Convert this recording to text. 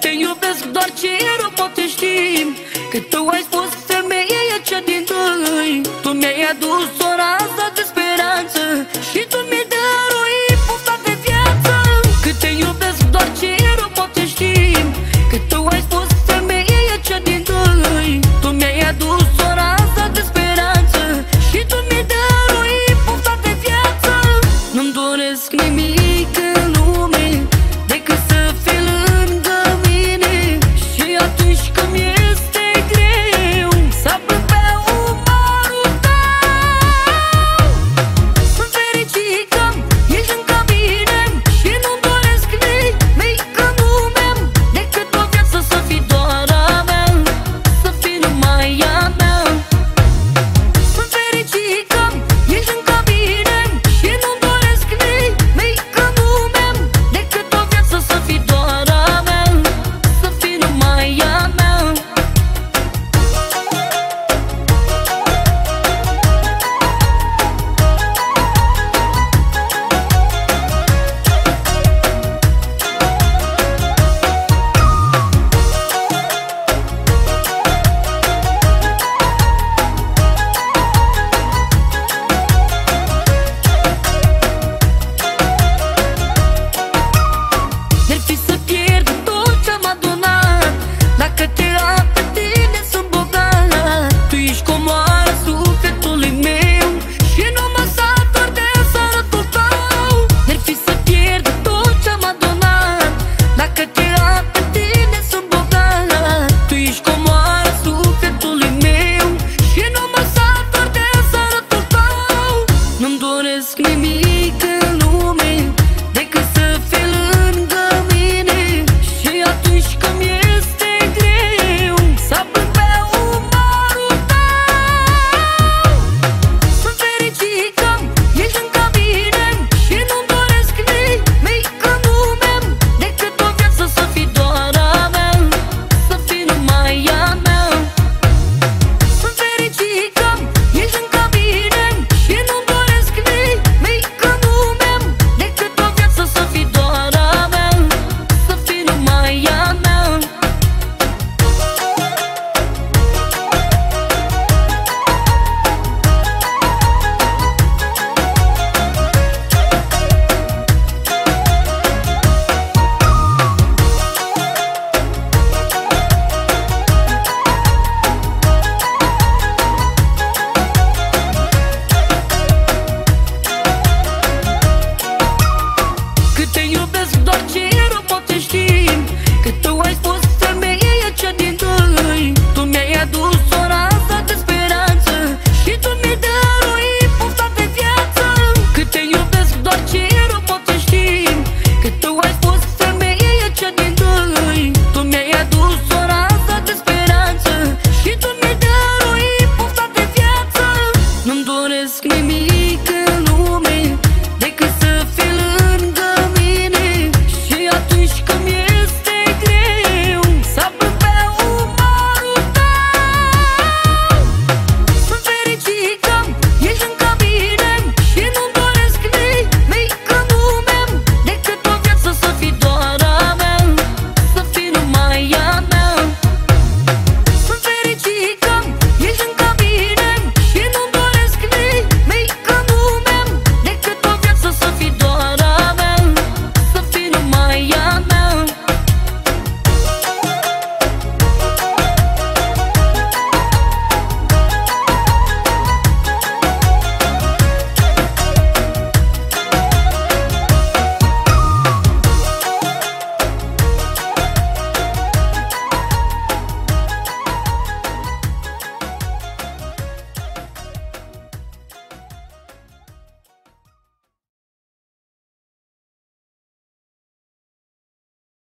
te iubesc doar ce rău poate știm. Că tu ai spus ask me